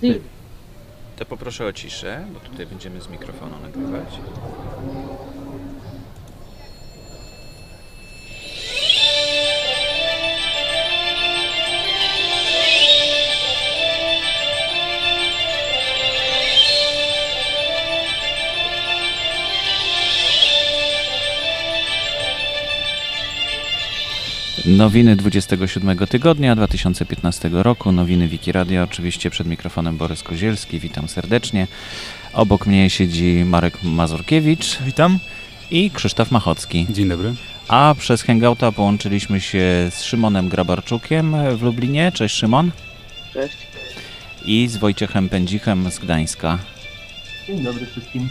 Trzy. To poproszę o ciszę, bo tutaj będziemy z mikrofonu nagrywać. Nowiny 27 tygodnia 2015 roku, nowiny Wikiradia, oczywiście przed mikrofonem Borys Kozielski, witam serdecznie. Obok mnie siedzi Marek Mazurkiewicz Witam. i Krzysztof Machocki. Dzień dobry. A przez Hangouta połączyliśmy się z Szymonem Grabarczukiem w Lublinie. Cześć Szymon. Cześć. I z Wojciechem Pędzichem z Gdańska. Dzień dobry wszystkim.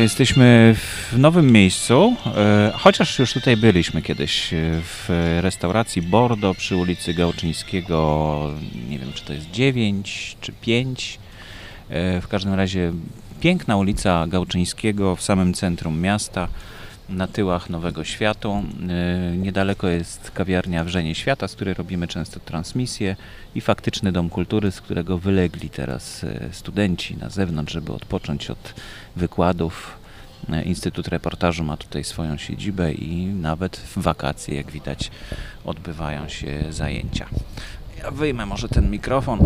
Jesteśmy w nowym miejscu, e, chociaż już tutaj byliśmy kiedyś e, w restauracji Bordo przy ulicy Gałczyńskiego, nie wiem czy to jest 9 czy 5. E, W każdym razie piękna ulica Gałczyńskiego w samym centrum miasta, na tyłach Nowego Światu. E, Niedaleko jest kawiarnia Wrzenie Świata, z której robimy często transmisje i faktyczny Dom Kultury, z którego wylegli teraz e, studenci na zewnątrz, żeby odpocząć od wykładów. E, Instytut Reportażu ma tutaj swoją siedzibę i nawet w wakacje, jak widać, odbywają się zajęcia. Ja wyjmę może ten mikrofon.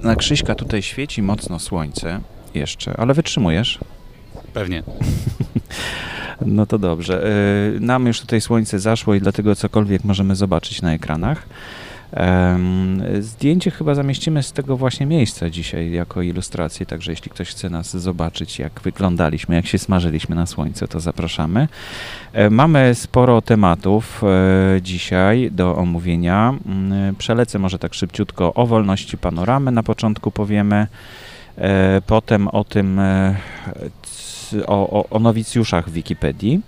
Na Krzyśka tutaj świeci mocno słońce jeszcze, ale wytrzymujesz? Pewnie. No to dobrze. E, Nam już tutaj słońce zaszło i dlatego cokolwiek możemy zobaczyć na ekranach. Zdjęcie chyba zamieścimy z tego właśnie miejsca dzisiaj jako ilustrację, także jeśli ktoś chce nas zobaczyć, jak wyglądaliśmy, jak się smażyliśmy na słońcu, to zapraszamy. E, Mamy sporo tematów e, dzisiaj do omówienia. Mm, Przelecę może tak szybciutko o wolności panoramy na początku powiemy. Potem o tym, o, o, o nowicjuszach w Wikipedii.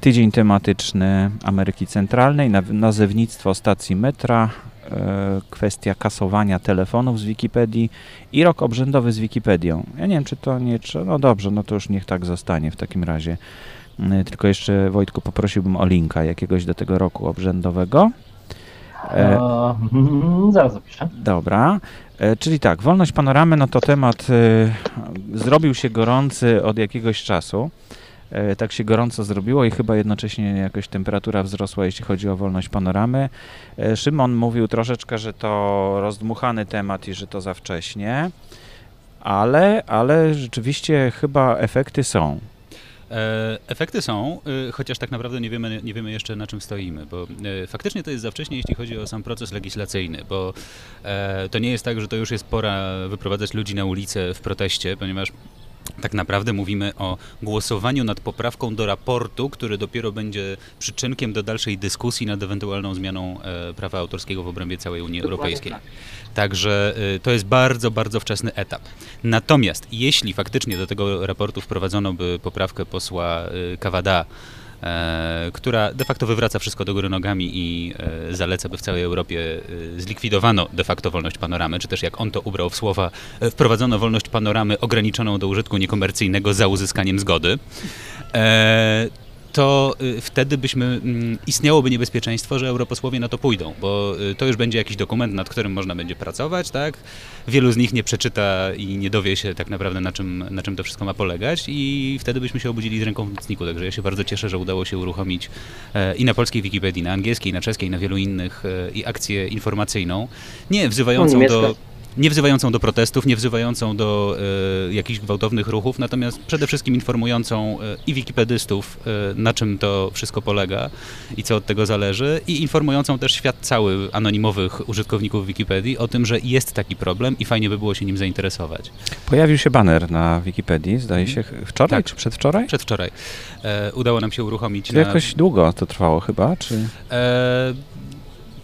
Tydzień tematyczny Ameryki Centralnej, na- nazewnictwo stacji metra, e, kwestia kasowania telefonów z Wikipedii i rok obrzędowy z Wikipedią. Ja nie wiem, czy to nie trzeba. No dobrze, no to już niech tak zostanie w takim razie. Mm, Tylko jeszcze Wojtku poprosiłbym o linka jakiegoś do tego roku obrzędowego. E, E, mm, zaraz zapiszę. Dobra, e, czyli tak, wolność panoramy, no to temat e, zrobił się gorący od jakiegoś czasu. E, tak się gorąco zrobiło i chyba jednocześnie jakoś temperatura wzrosła, jeśli chodzi o wolność panoramy. E, Szymon mówił troszeczkę, że to rozdmuchany temat i że to za wcześnie, ale, ale rzeczywiście chyba efekty są. E, efekty są, y, chociaż tak naprawdę nie wiemy, nie wiemy jeszcze na czym stoimy, bo e, faktycznie to jest za wcześnie, jeśli chodzi o sam proces legislacyjny, bo e, to nie jest tak, że to już jest pora wyprowadzać ludzi na ulicę w proteście, ponieważ tak naprawdę mówimy o głosowaniu nad poprawką do raportu, który dopiero będzie przyczynkiem do dalszej dyskusji nad ewentualną zmianą e, prawa autorskiego w obrębie całej Unii Europejskiej. tak. Także y, to jest bardzo, bardzo wczesny etap. Natomiast jeśli faktycznie do tego raportu wprowadzono by poprawkę posła y, Kawada, e, która de facto wywraca wszystko do góry nogami i e, zaleca, by w całej Europie e, zlikwidowano de facto wolność panoramy, czy też jak on to ubrał w słowa, e, wprowadzono wolność panoramy ograniczoną do użytku niekomercyjnego za uzyskaniem zgody. To y, wtedy byśmy, mm, istniałoby niebezpieczeństwo, że europosłowie na to pójdą, bo y, to już będzie jakiś dokument, nad którym można będzie pracować, tak? Wielu z nich nie przeczyta i nie dowie się tak naprawdę na czym, na czym to wszystko ma polegać i wtedy byśmy się obudzili z ręką w nocniku, także ja się bardzo cieszę, że udało się uruchomić e, i na polskiej Wikipedii, na angielskiej, na czeskiej, na wielu innych e, i akcję informacyjną, nie wzywającą No, do nie wzywającą do protestów, nie wzywającą do e, jakichś gwałtownych ruchów, natomiast przede wszystkim informującą e, i wikipedystów, e, na czym to wszystko polega i co od tego zależy, i informującą też świat cały anonimowych użytkowników Wikipedii o tym, że jest taki problem i fajnie by było się nim zainteresować. Pojawił się baner na Wikipedii, zdaje się, ch- wczoraj Tak. czy przedwczoraj? Przedwczoraj e, udało nam się uruchomić na... jakoś długo to trwało chyba, czy...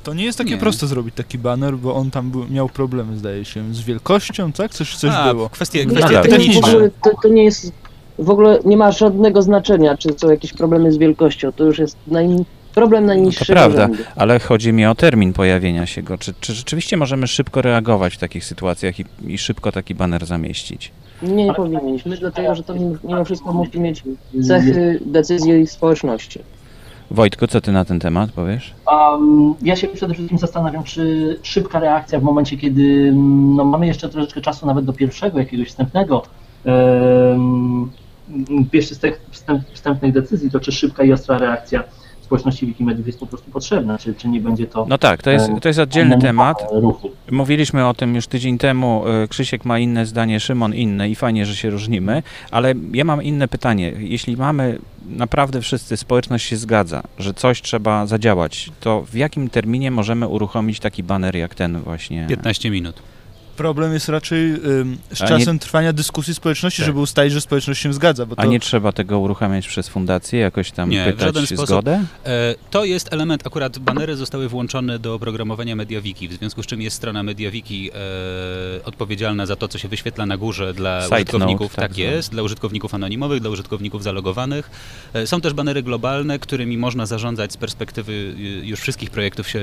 To nie jest takie Nie. proste zrobić taki baner, bo on tam był, miał problemy, zdaje się, z wielkością, tak? Coś, coś a, było. Kwestie, Nie, kwestie tak, to, techniczne. ogóle, to, to nie jest. W ogóle nie ma żadnego znaczenia, czy są jakieś problemy z wielkością. To już jest naj, problem najniższego prawda. rzędu. Ale chodzi mi o termin pojawienia się go. Czy, czy rzeczywiście możemy szybko reagować w takich sytuacjach i, i szybko taki baner zamieścić? Nie, nie powinniśmy, dlatego że to mimo wszystko musi mieć cechy decyzji społeczności. Wojtko, co ty na ten temat powiesz? Um, ja się przede wszystkim zastanawiam, czy szybka reakcja w momencie, kiedy mm, no, mamy jeszcze troszeczkę czasu nawet do pierwszego jakiegoś wstępnego um, pierwszych wstęp, wstęp, wstępnych decyzji, to czy szybka i ostra reakcja społeczności Wikimediów jest po prostu potrzebna, czy, czy nie będzie to No tak, to jest, to jest oddzielny temat. ruchu. Mówiliśmy o tym już tydzień temu. y, Krzysiek ma inne zdanie, Szymon inne i fajnie, że się różnimy, ale ja mam inne pytanie. Jeśli mamy naprawdę wszyscy, społeczność się zgadza, że coś trzeba zadziałać, to w jakim terminie możemy uruchomić taki baner jak ten właśnie? 15 minut. Problem jest raczej ym, z A czasem trwania dyskusji społeczności, Tak. żeby ustalić, że społeczność się zgadza, bo to A nie trzeba tego uruchamiać przez fundację, jakoś tam Nie, w pytać żaden sposób. zgodę? E, To jest element, akurat banery zostały włączone do oprogramowania MediaWiki, w związku z czym jest strona MediaWiki e, odpowiedzialna za to, co się wyświetla na górze dla Side użytkowników, note, tak tak, jest, dla użytkowników anonimowych, dla użytkowników zalogowanych. E, Są też banery globalne, którymi można zarządzać z perspektywy y, już wszystkich projektów się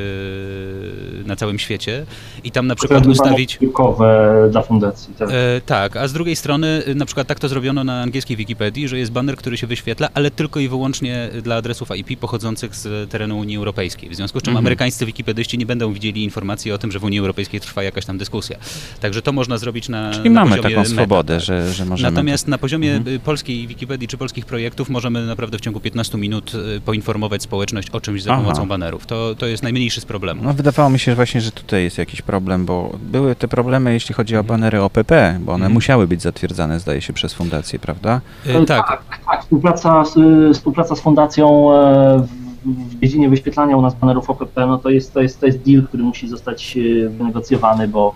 na całym świecie i tam na przykład ustawić... Piłkowe dla fundacji. Tak. E, tak, a z drugiej strony y, na przykład tak to zrobiono na angielskiej Wikipedii, że jest banner, który się wyświetla, ale tylko i wyłącznie dla adresów IP pochodzących z terenu Unii Europejskiej. W związku z czym Mhm. amerykańscy wikipedyści nie będą widzieli informacji o tym, że w Unii Europejskiej trwa jakaś tam dyskusja. Także to można zrobić na Czyli na mamy poziomie taką meta, swobodę, tak. że, że możemy... Natomiast na poziomie Mhm. y, polskiej Wikipedii czy polskich projektów możemy naprawdę w ciągu 15 minut y, poinformować społeczność o czymś za Aha. pomocą banerów. To, to jest najmniejszy z problemów. No wydawało mi się właśnie, że tutaj jest jakiś problem, bo były te problemy, jeśli chodzi o banery OPP, bo one Mhm. musiały być zatwierdzane, zdaje się, przez fundację, prawda? Y, tak, tak, współpraca z, współpraca z fundacją e, w, dziedzinie wyświetlania u nas banerów OPP, no to jest, to jest, to jest deal, który musi zostać e, wynegocjowany, bo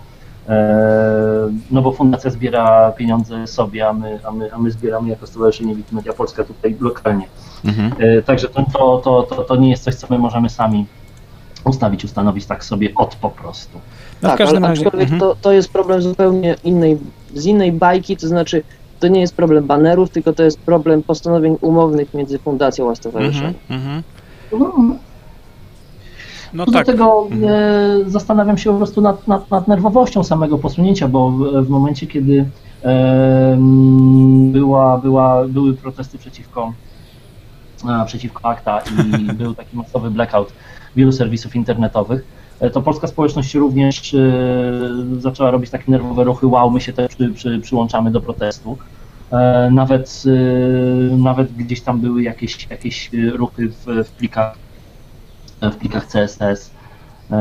e, no bo fundacja zbiera pieniądze sobie, a my, a my, a my zbieramy jako Stowarzyszenie Wikimedia Polska tutaj lokalnie. Mhm. E, Także to, to, to, to, to nie jest coś, co my możemy sami ustawić, ustanowić tak sobie od po prostu. No tak, każdym ale razie... aczkolwiek mhm. to, to jest problem zupełnie innej, z innej bajki, to znaczy to nie jest problem banerów, tylko to jest problem postanowień umownych między fundacją a stowarzyszeniem. Mhm, mhm. No, No Do tak. tego Mhm. e, zastanawiam się po prostu nad, nad, nad nerwowością samego posunięcia, bo w, w momencie, kiedy e, była, była, były protesty przeciwko, a, przeciwko akta i był taki masowy blackout wielu serwisów internetowych, e, to polska społeczność również e, zaczęła robić takie nerwowe ruchy, wow, my się też przy, przy, przyłączamy do protestu. E, Nawet, nawet gdzieś tam były jakieś, jakieś ruchy w, w plikach w plikach CSS,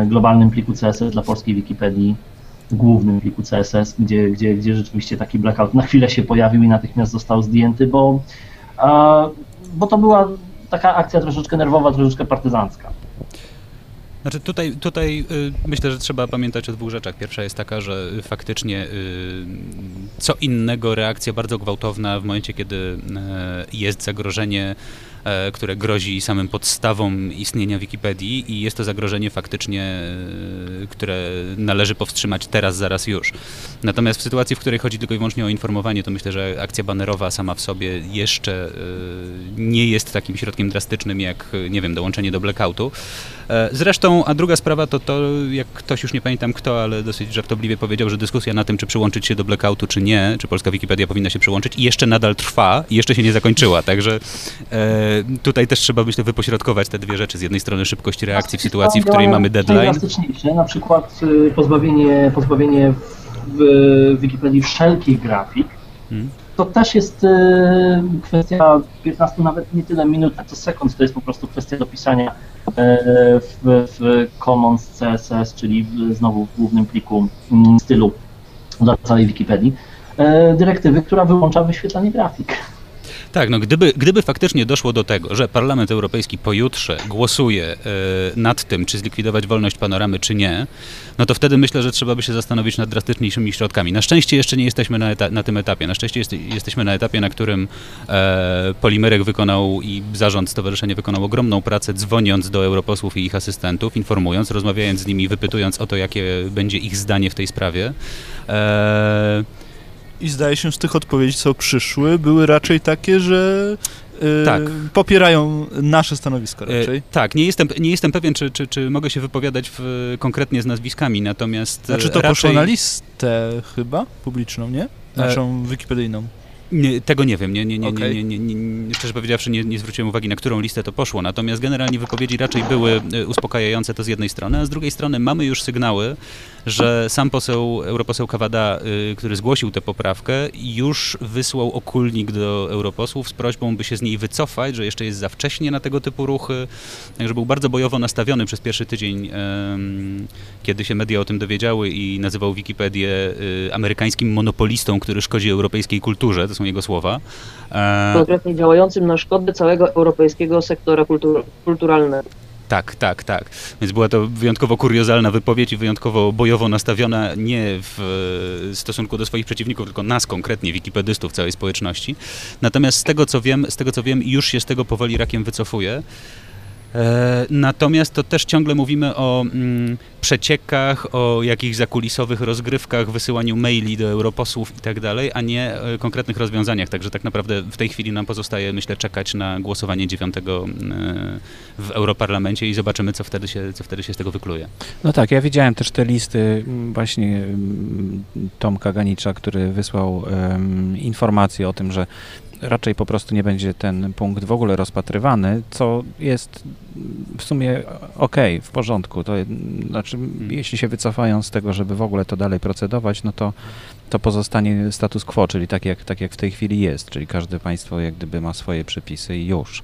globalnym pliku CSS dla polskiej Wikipedii, głównym pliku CSS, gdzie, gdzie, gdzie rzeczywiście taki blackout na chwilę się pojawił i natychmiast został zdjęty, bo, bo to była taka akcja troszeczkę nerwowa, troszeczkę partyzancka. Znaczy tutaj, tutaj y, myślę, że trzeba pamiętać o dwóch rzeczach. Pierwsza jest taka, że y, faktycznie y, co innego reakcja bardzo gwałtowna w momencie, kiedy jest zagrożenie, które grozi samym podstawom istnienia Wikipedii i jest to zagrożenie faktycznie, y, które należy powstrzymać teraz, zaraz już. Natomiast w sytuacji, w której chodzi tylko i wyłącznie o informowanie, to myślę, że akcja banerowa sama w sobie jeszcze y, nie jest takim środkiem drastycznym jak, nie wiem, dołączenie do blackoutu. E, Zresztą, a druga sprawa to to, jak ktoś już nie pamiętam kto, ale dosyć żartobliwie powiedział, że dyskusja na tym, czy przyłączyć się do blackoutu, czy nie, czy polska Wikipedia powinna się przyłączyć, i jeszcze nadal trwa i jeszcze się nie zakończyła. Także e, tutaj też trzeba myślę wypośrodkować te dwie rzeczy. Z jednej strony szybkość reakcji w sytuacji, w której mamy deadline. Na przykład y, pozbawienie, pozbawienie w, Wikipedii wszelkich grafik, Hmm. to też jest y, kwestia 15 nawet nie tyle minut, co sekund, to jest po prostu kwestia dopisania y, w, w Commons CSS, czyli w, znowu w głównym pliku mm, stylu dla całej Wikipedii, dyrektywy, która wyłącza wyświetlanie grafik. Tak, no gdyby, gdyby faktycznie doszło do tego, że Parlament Europejski pojutrze głosuje e, nad tym, czy zlikwidować wolność panoramy, czy nie, no to wtedy myślę, że trzeba by się zastanowić nad drastyczniejszymi środkami. Na szczęście jeszcze nie jesteśmy na, eta- na tym etapie. Na szczęście jest, jesteśmy na etapie, na którym e, Polimerek wykonał i zarząd stowarzyszenia wykonał ogromną pracę, dzwoniąc do europosłów i ich asystentów, informując, rozmawiając z nimi, wypytując o to, jakie będzie ich zdanie w tej sprawie. E, I zdaje się z tych odpowiedzi, co przyszły, były raczej takie, że y, Tak. popierają nasze stanowisko raczej. E, tak, nie jestem, nie jestem pewien, czy, czy, czy mogę się wypowiadać w, konkretnie z nazwiskami, natomiast e, Znaczy to raczej... poszło na listę chyba publiczną, nie? naszą wikipedyjną. Nie, tego nie wiem, nie, nie, nie, Okej. nie, nie, nie, nie, szczerze powiedziawszy nie, nie zwróciłem uwagi, na którą listę to poszło, natomiast generalnie wypowiedzi raczej były e, uspokajające to z jednej strony, a z drugiej strony mamy już sygnały, że sam poseł, europoseł Kawada, y, który zgłosił tę poprawkę, już wysłał okulnik do europosłów z prośbą, by się z niej wycofać, że jeszcze jest za wcześnie na tego typu ruchy, także był bardzo bojowo nastawiony przez pierwszy tydzień, kiedy się media o tym dowiedziały i nazywał Wikipedię y, amerykańskim monopolistą, który szkodzi europejskiej kulturze, to są jego słowa. E, Konkretnie działającym na szkodę całego europejskiego sektora kultur kulturalnego. Tak, tak, tak. Więc była to wyjątkowo kuriozalna wypowiedź i wyjątkowo bojowo nastawiona nie w e, stosunku do swoich przeciwników, tylko nas konkretnie, wikipedystów całej społeczności. Natomiast z tego co wiem, z tego co wiem, już się z tego powoli rakiem wycofuje. E, Natomiast to też ciągle mówimy o mm, przeciekach, o jakichś zakulisowych rozgrywkach, wysyłaniu maili do europosłów i tak dalej, a nie e, konkretnych rozwiązaniach. Także tak naprawdę w tej chwili nam pozostaje, myślę, czekać na głosowanie 9 e, w Europarlamencie i zobaczymy, co wtedy się, co wtedy się z tego wykluje. No tak, ja widziałem też te listy m, właśnie m, Tomka Ganicza, który wysłał em, informację o tym, że raczej po prostu nie będzie ten punkt w ogóle rozpatrywany, co jest w sumie okej, w porządku. To, znaczy, jeśli się wycofają z tego, żeby w ogóle to dalej procedować, no to, to pozostanie status quo, czyli tak jak, tak jak w tej chwili jest, czyli każde państwo jak gdyby ma swoje przepisy i już.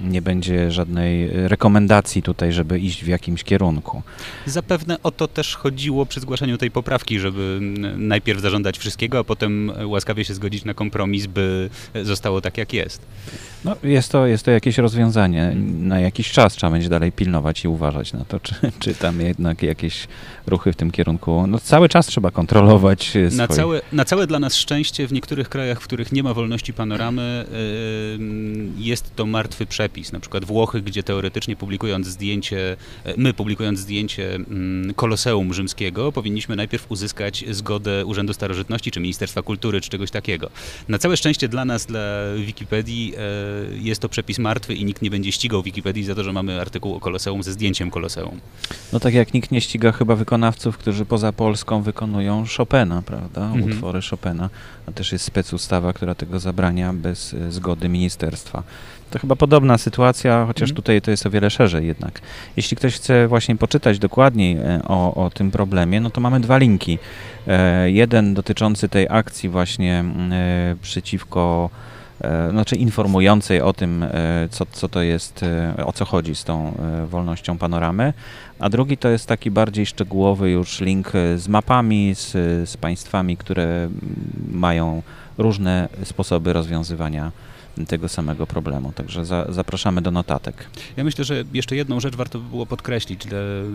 Nie będzie żadnej rekomendacji tutaj, żeby iść w jakimś kierunku. Zapewne o to też chodziło przy zgłaszaniu tej poprawki, żeby najpierw zażądać wszystkiego, a potem łaskawie się zgodzić na kompromis, by zostało tak, jak jest. No, jest to, jest to jakieś rozwiązanie. Na jakiś czas trzeba będzie dalej pilnować i uważać na to, czy, czy tam jednak jakieś ruchy w tym kierunku. No, cały czas trzeba kontrolować e, Na całe, na całe dla nas szczęście w niektórych krajach, w których nie ma wolności panoramy, yy, jest to martwy przepis. Na przykład Włochy, gdzie teoretycznie publikując zdjęcie, e, my publikując zdjęcie mm, Koloseum Rzymskiego, powinniśmy najpierw uzyskać zgodę Urzędu Starożytności, czy Ministerstwa Kultury, czy czegoś takiego. Na całe szczęście dla nas, dla Wikipedii, e, jest to przepis martwy i nikt nie będzie ścigał Wikipedii za to, że mamy artykuł o Koloseum ze zdjęciem Koloseum. No tak jak nikt nie ściga chyba wykonawców, którzy poza Polską wykonują Chopina, prawda? Mhm. Utwory Chopina. A też jest specustawa, która tego zabrania bez e, zgody ministerstwa. To chyba podobna sytuacja, chociaż Mhm. tutaj to jest o wiele szerzej jednak. Jeśli ktoś chce właśnie poczytać dokładniej e, o, o tym problemie, no to mamy dwa linki. E, Jeden dotyczący tej akcji właśnie mm, e, przeciwko znaczy informującej o tym, e, co, co to jest, e, o co chodzi z tą e, wolnością panoramy, a drugi to jest taki bardziej szczegółowy już link e, z mapami, z, z państwami, które mają różne sposoby rozwiązywania tego samego problemu. Także za, zapraszamy do notatek. Ja myślę, że jeszcze jedną rzecz warto by było podkreślić,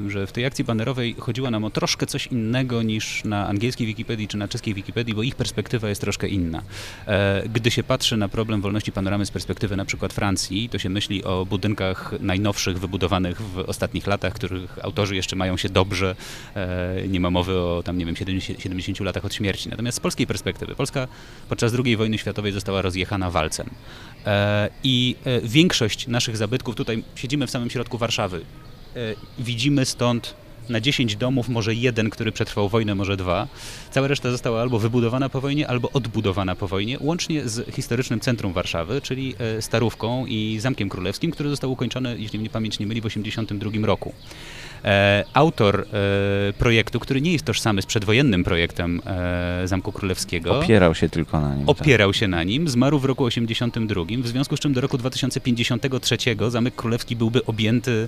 że- w tej akcji banerowej chodziło nam o troszkę coś innego niż na angielskiej Wikipedii czy na czeskiej Wikipedii, bo ich perspektywa jest troszkę inna. E, Gdy się patrzy na problem wolności panoramy z perspektywy na przykład Francji, to się myśli o budynkach najnowszych, wybudowanych w ostatnich latach, których autorzy jeszcze mają się dobrze. E, Nie ma mowy o tam, nie wiem, 70, 70 latach od śmierci. Natomiast z polskiej perspektywy, Polska podczas II wojny światowej została rozjechana walcem. E, I e, większość naszych zabytków, tutaj siedzimy w samym środku Warszawy, e, widzimy stąd na 10 domów, może jeden, który przetrwał wojnę, może dwa. Cała reszta została albo wybudowana po wojnie, albo odbudowana po wojnie, łącznie z historycznym centrum Warszawy, czyli Starówką i Zamkiem Królewskim, który został ukończony, jeśli mnie pamięć nie myli, w 1982 roku. E, autor e, projektu, który nie jest tożsamy z przedwojennym projektem e, Zamku Królewskiego, Opierał się tylko na nim. tak. opierał się na nim, zmarł w roku 82, w związku z czym do roku 2053 Zamek Królewski byłby objęty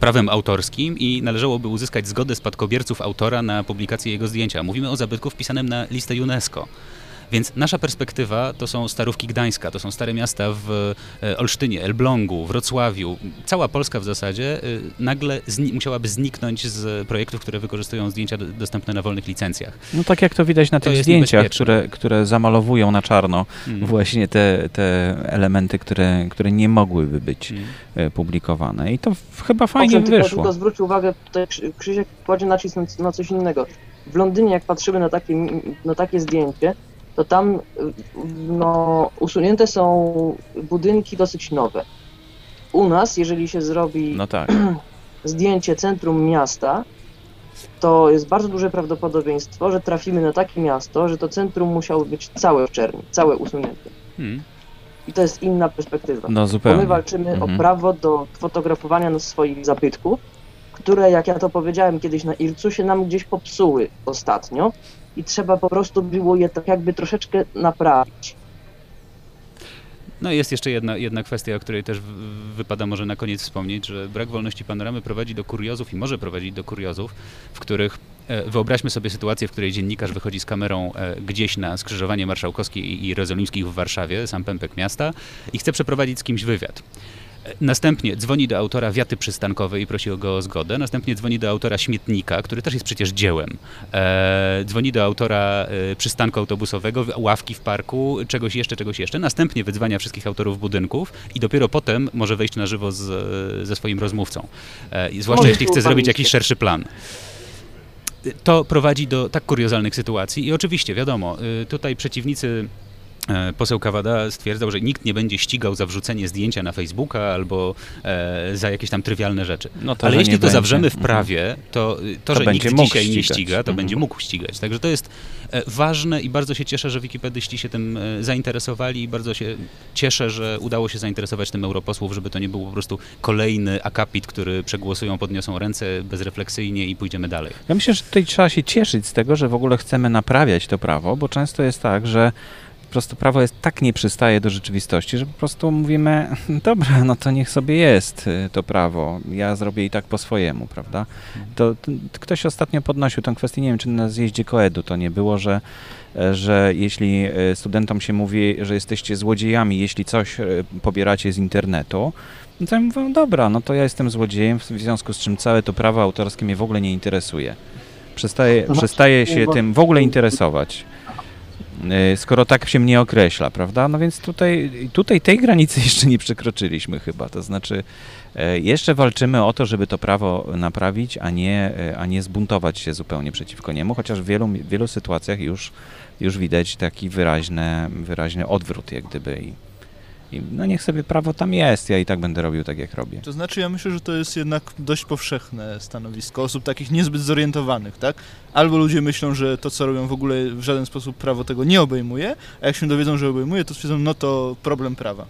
prawem autorskim i należałoby uzyskać zgodę spadkobierców autora na publikację jego zdjęcia. Mówimy o zabytku wpisanym na listę UNESCO. Więc nasza perspektywa to są Starówki Gdańska, to są stare miasta w e, Olsztynie, Elblągu, Wrocławiu. Cała Polska w zasadzie y, nagle zni- musiałaby zniknąć z projektów, które wykorzystują zdjęcia do- dostępne na wolnych licencjach. No tak jak to widać na To tych zdjęciach, które, które zamalowują na czarno Mm. właśnie te, te elementy, które, które nie mogłyby być Mm. e, publikowane. I to chyba fajnie tylko, wyszło. tylko zwróć uwagę, tutaj Krzy- Krzysiek kładzie nacisk na, na coś innego. W Londynie, jak patrzymy na takie, na takie zdjęcie, to tam no, usunięte są budynki dosyć nowe. U nas, jeżeli się zrobi No tak. zdjęcie centrum miasta, to jest bardzo duże prawdopodobieństwo, że trafimy na takie miasto, że to centrum musiało być całe w czerni, całe usunięte. Hmm. I to jest inna perspektywa. No Bo zupełnie. my walczymy Mhm. o prawo do fotografowania na swoich zabytków, które, jak ja to powiedziałem kiedyś na Ircu, się nam gdzieś popsuły ostatnio i trzeba po prostu było je tak jakby troszeczkę naprawić. No jest jeszcze jedna, jedna kwestia, o której też wypada może na koniec wspomnieć, że brak wolności panoramy prowadzi do kuriozów i może prowadzić do kuriozów, w których e, wyobraźmy sobie sytuację, w której dziennikarz wychodzi z kamerą e, gdzieś na skrzyżowanie Marszałkowskiej i Jerozolimskich w Warszawie, sam pępek miasta, i chce przeprowadzić z kimś wywiad. E, Następnie dzwoni do autora wiaty przystankowej i prosi o go o zgodę. Następnie dzwoni do autora śmietnika, który też jest przecież dziełem. E, dzwoni do autora e, przystanku autobusowego, ławki w parku, czegoś jeszcze, czegoś jeszcze. Następnie wydzwania wszystkich autorów budynków i dopiero potem może wejść na żywo z, ze swoim rozmówcą. E, zwłaszcza jeśli chce zrobić jakiś szerszy plan. To prowadzi do tak kuriozalnych sytuacji i oczywiście, wiadomo, y, tutaj przeciwnicy e, Poseł Kawada stwierdzał, że nikt nie będzie ścigał za wrzucenie zdjęcia na Facebooka albo e, za jakieś tam trywialne rzeczy. No to, Ale jeśli nie to będzie. zawrzemy w Mhm. prawie, to y, to, To że nikt mógł dzisiaj nie ścigać. ściga, to Mhm. będzie mógł ścigać. Także to jest e, ważne i bardzo się cieszę, że wikipedyści się tym e, zainteresowali i bardzo się cieszę, że udało się zainteresować tym europosłów, żeby to nie był po prostu kolejny akapit, który przegłosują, podniosą ręce bezrefleksyjnie i pójdziemy dalej. Ja myślę, że tutaj trzeba się cieszyć z tego, że w ogóle chcemy naprawiać to prawo, bo często jest tak, że prostu prawo jest tak nie przystaje do rzeczywistości, że po prostu mówimy, dobra, no to niech sobie jest y, to prawo, ja zrobię i tak po swojemu, prawda? To, to ktoś ostatnio podnosił tę kwestię, nie wiem, czy na zjeździe Koedu to nie było, że, e, że jeśli e, studentom się mówi, że jesteście złodziejami, jeśli coś e, pobieracie z internetu, no to ja mówię, dobra, no to ja jestem złodziejem, w związku z czym całe to prawo autorskie mnie w ogóle nie interesuje. Przestaje, znaczy, przestaje się tym w ogóle interesować. Y, Skoro tak się mnie określa, prawda? No więc tutaj, tutaj tej granicy jeszcze nie przekroczyliśmy chyba. To znaczy, e, jeszcze walczymy o to, żeby to prawo naprawić, a nie, e, a nie zbuntować się zupełnie przeciwko niemu, chociaż w wielu, wielu sytuacjach już, już widać taki wyraźny, wyraźny odwrót, jak gdyby. I no niech sobie prawo tam jest, ja i tak będę robił tak, jak robię. To znaczy, ja myślę, że to jest jednak dość powszechne stanowisko osób takich niezbyt zorientowanych, tak? Albo ludzie myślą, że to, co robią w ogóle w żaden sposób prawo tego nie obejmuje, a jak się dowiedzą, że obejmuje, to stwierdzą, no to problem prawa.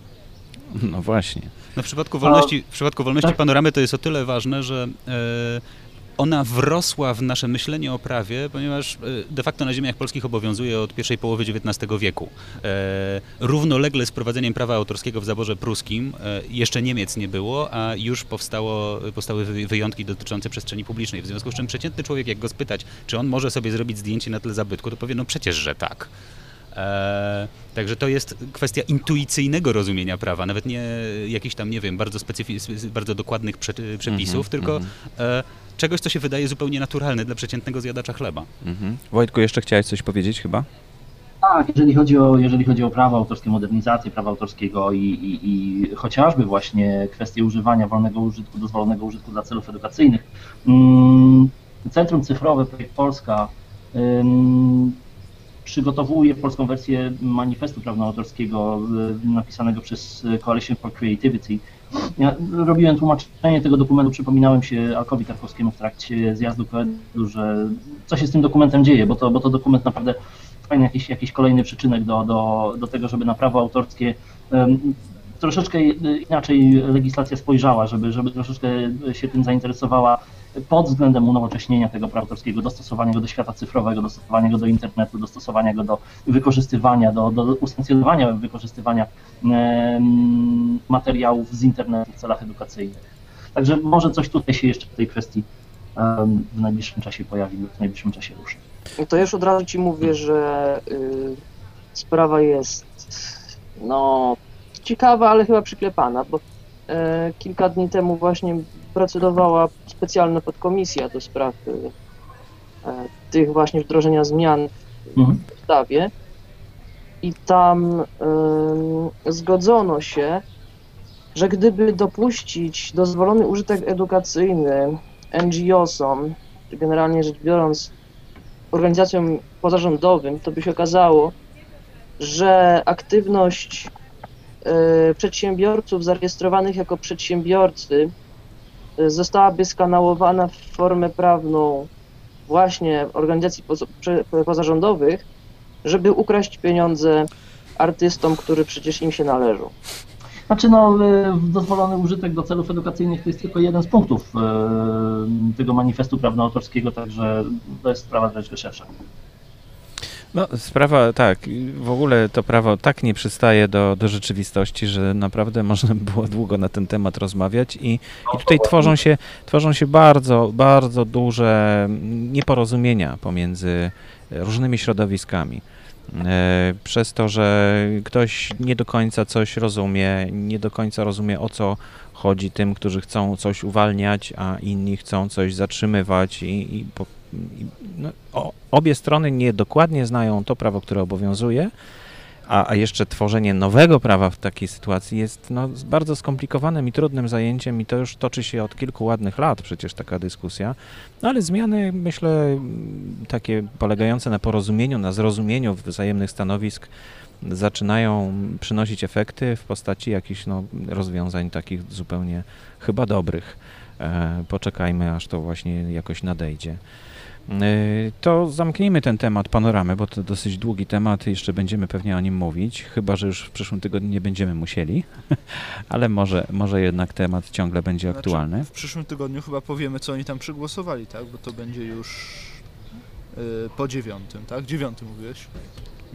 No właśnie. No w przypadku wolności, w przypadku wolności tak. panoramy to jest o tyle ważne, że e, ona wrosła w nasze myślenie o prawie, ponieważ e, de facto na ziemiach polskich obowiązuje od pierwszej połowy XIX wieku. E, równolegle z prowadzeniem prawa autorskiego w zaborze pruskim e, jeszcze Niemiec nie było, a już powstało, powstały wy- wyjątki dotyczące przestrzeni publicznej. W związku z czym przeciętny człowiek, jak go spytać, czy on może sobie zrobić zdjęcie na tle zabytku, to powie, no przecież, że tak. Także to jest kwestia intuicyjnego rozumienia prawa, nawet nie jakichś tam, nie wiem, bardzo specyfi- bardzo dokładnych prze, przepisów, Mhm, tylko mhm. e, czegoś, co się wydaje zupełnie naturalne dla przeciętnego zjadacza chleba. Mhm. Wojtku, jeszcze chciałeś coś powiedzieć chyba? Tak, jeżeli chodzi o, jeżeli chodzi o prawo autorskie, modernizację prawa autorskiego i, i, i chociażby właśnie kwestię używania wolnego użytku, dozwolonego użytku dla celów edukacyjnych. mm, Centrum Cyfrowe Projekt Polska przygotowuje polską wersję manifestu prawnoautorskiego y, napisanego przez Coalition for Creativity. Ja robiłem tłumaczenie tego dokumentu, przypominałem się Alkowi Tarkowskiemu w trakcie zjazdu że co się z tym dokumentem dzieje, bo to, bo to dokument naprawdę fajny jakiś, jakiś kolejny przyczynek do, do, do tego, żeby na prawo autorskie em, troszeczkę inaczej legislacja spojrzała, żeby, żeby troszeczkę się tym zainteresowała pod względem unowocześnienia tego prawa autorskiego, dostosowania go do świata cyfrowego, dostosowania go do internetu, dostosowania go do wykorzystywania, do, do usankcjonowania wykorzystywania materiałów z internetu w celach edukacyjnych. Także może coś tutaj się jeszcze w tej kwestii w najbliższym czasie pojawi, w najbliższym czasie ruszy. To już od razu ci mówię, że y, sprawa jest no ciekawa, ale chyba przyklepana, bo kilka dni temu właśnie procedowała specjalna podkomisja do spraw e, tych właśnie wdrożenia zmian Mhm. w ustawie i tam ym, zgodzono się, że gdyby dopuścić dozwolony użytek edukacyjny NGO-som, czy generalnie rzecz biorąc organizacjom pozarządowym, to by się okazało, że aktywność przedsiębiorców zarejestrowanych jako przedsiębiorcy y, zostałaby skanałowana w formę prawną właśnie organizacji pozarządowych, żeby ukraść pieniądze artystom, które przecież im się należą. Znaczy no, y, dozwolony użytek do celów edukacyjnych to jest tylko jeden z punktów y, tego manifestu prawnoautorskiego, także to jest sprawa troszeczkę szersza. No, sprawa, tak, w ogóle to prawo tak nie przystaje do, do rzeczywistości, że naprawdę można by było długo na ten temat rozmawiać i, i tutaj tworzą się, tworzą się bardzo, bardzo duże nieporozumienia pomiędzy różnymi środowiskami. E, Przez to, że ktoś nie do końca coś rozumie, nie do końca rozumie o co chodzi tym, którzy chcą coś uwalniać, a inni chcą coś zatrzymywać i, i no, o, obie strony niedokładnie znają to prawo, które obowiązuje, a, a jeszcze tworzenie nowego prawa w takiej sytuacji jest no, bardzo skomplikowanym i trudnym zajęciem i to już toczy się od kilku ładnych lat przecież taka dyskusja. No ale zmiany, myślę, m, takie polegające na porozumieniu, na zrozumieniu wzajemnych stanowisk zaczynają przynosić efekty w postaci jakichś no, rozwiązań takich zupełnie chyba dobrych. E, poczekajmy, aż to właśnie jakoś nadejdzie. E, To zamknijmy ten temat panoramy, bo to dosyć długi temat, jeszcze będziemy pewnie o nim mówić, chyba że już w przyszłym tygodniu nie będziemy musieli, ale może, może jednak temat ciągle będzie Znaczy, aktualny. W przyszłym tygodniu chyba powiemy, co oni tam przygłosowali, tak? Bo to będzie już y, po dziewiątym, tak? Dziewiąty mówiłeś?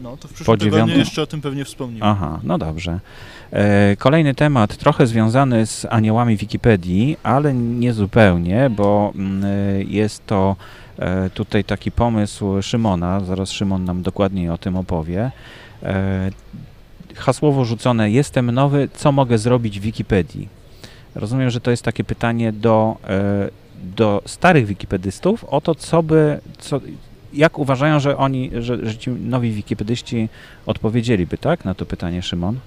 No, to w przyszłym tygodniu dziewiątym? jeszcze o tym pewnie wspomnimy. Aha, no dobrze. E, Kolejny temat, trochę związany z aniołami Wikipedii, ale nie zupełnie, bo e, jest to tutaj taki pomysł Szymona, zaraz Szymon nam dokładniej o tym opowie. E, Hasłowo rzucone, jestem nowy, co mogę zrobić w Wikipedii? Rozumiem, że to jest takie pytanie do, e, do starych wikipedystów o to, co by, co, jak uważają, że oni, że, że ci nowi wikipedyści odpowiedzieliby, tak, na to pytanie, Szymon?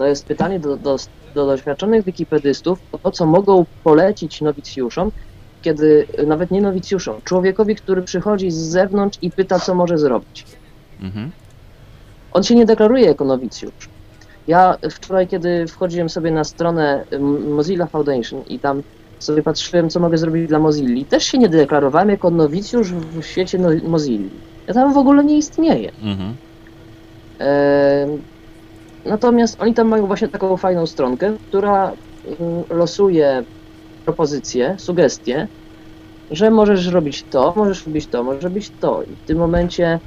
To jest pytanie do, do, do doświadczonych wikipedystów o to, co mogą polecić nowicjuszom, kiedy nawet nie nowicjuszom, człowiekowi, który przychodzi z zewnątrz i pyta, co może zrobić. Mhm. On się nie deklaruje jako nowicjusz. Ja wczoraj, kiedy wchodziłem sobie na stronę mm, Mozilla Foundation i tam sobie patrzyłem, co mogę zrobić dla Mozilli, też się nie deklarowałem jako nowicjusz w świecie no Mozilli. Ja tam w ogóle nie istnieję. Mhm. Em, Natomiast oni tam mają właśnie taką fajną stronkę, która mm, losuje propozycje, sugestie, że możesz robić to, możesz robić to, możesz robić to. I w tym momencie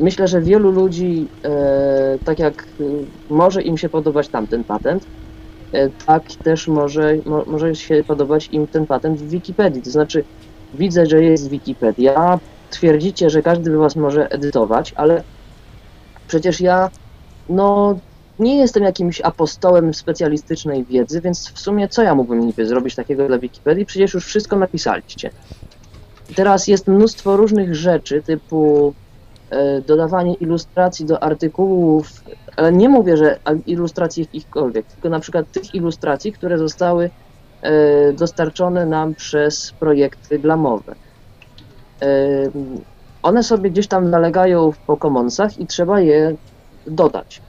myślę, że wielu ludzi, e, tak jak e, może im się podobać tamten patent, e, tak też może, mo, może się podobać im ten patent w Wikipedii. To znaczy, widzę, że jest Wikipedia, twierdzicie, że każdy by was może edytować, ale przecież ja no nie jestem jakimś apostołem specjalistycznej wiedzy, więc w sumie co ja mógłbym niby zrobić takiego dla Wikipedii? Przecież już wszystko napisaliście. Teraz jest mnóstwo różnych rzeczy, typu e, dodawanie ilustracji do artykułów, ale nie mówię, że ilustracji jakichkolwiek, tylko na przykład tych ilustracji, które zostały e, dostarczone nam przez projekty glamowe. E, one sobie gdzieś tam nalegają po commonsach i trzeba je dodać.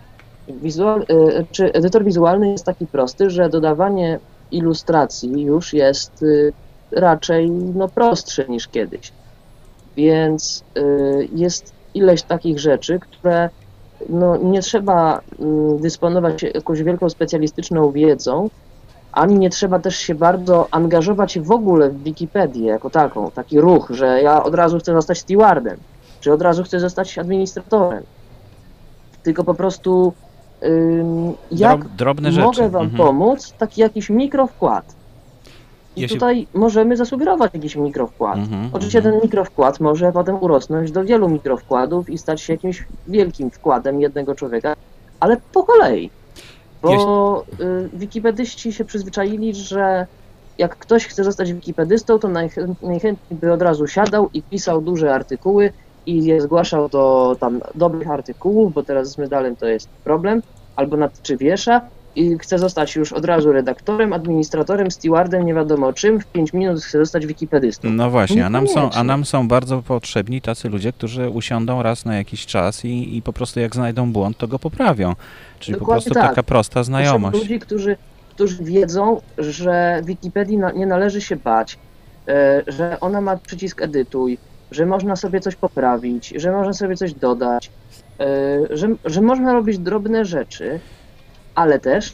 Wizual, y, czy edytor wizualny jest taki prosty, że dodawanie ilustracji już jest y, raczej no, prostsze niż kiedyś. Więc y, jest ileś takich rzeczy, które no, nie trzeba dysponować jakąś wielką specjalistyczną wiedzą, ani nie trzeba też się bardzo angażować w ogóle w Wikipedię jako taką, taki ruch, że ja od razu chcę zostać stewardem, czy od razu chcę zostać administratorem. Tylko po prostu jak Drob, drobne rzeczy. mogę wam Mhm. pomóc, taki jakiś mikrowkład. I Ja się- tutaj możemy zasugerować jakiś mikrowkład. Mhm, Oczywiście mhm. ten mikrowkład może potem urosnąć do wielu mikrowkładów i stać się jakimś wielkim wkładem jednego człowieka, ale po kolei. Bo y, wikipedyści się przyzwyczaili, że jak ktoś chce zostać wikipedystą, to najchę- najchętniej by od razu siadał i pisał duże artykuły i je zgłaszał do tam dobrych artykułów, bo teraz z medalem to jest problem, albo nad czy wiesza i chce zostać już od razu redaktorem, administratorem, stewardem, nie wiadomo czym, w 5 minut chce zostać wikipedystą. No właśnie, a nam, są, a nam są bardzo potrzebni tacy ludzie, którzy usiądą raz na jakiś czas i, i po prostu jak znajdą błąd, to go poprawią. Czyli po Dokładnie prostu tak. taka prosta znajomość. ludzi, którzy, którzy wiedzą, że Wikipedii na, nie należy się bać. e, że ona ma przycisk edytuj, że można sobie coś poprawić, że można sobie coś dodać, e, że, że można robić drobne rzeczy, ale też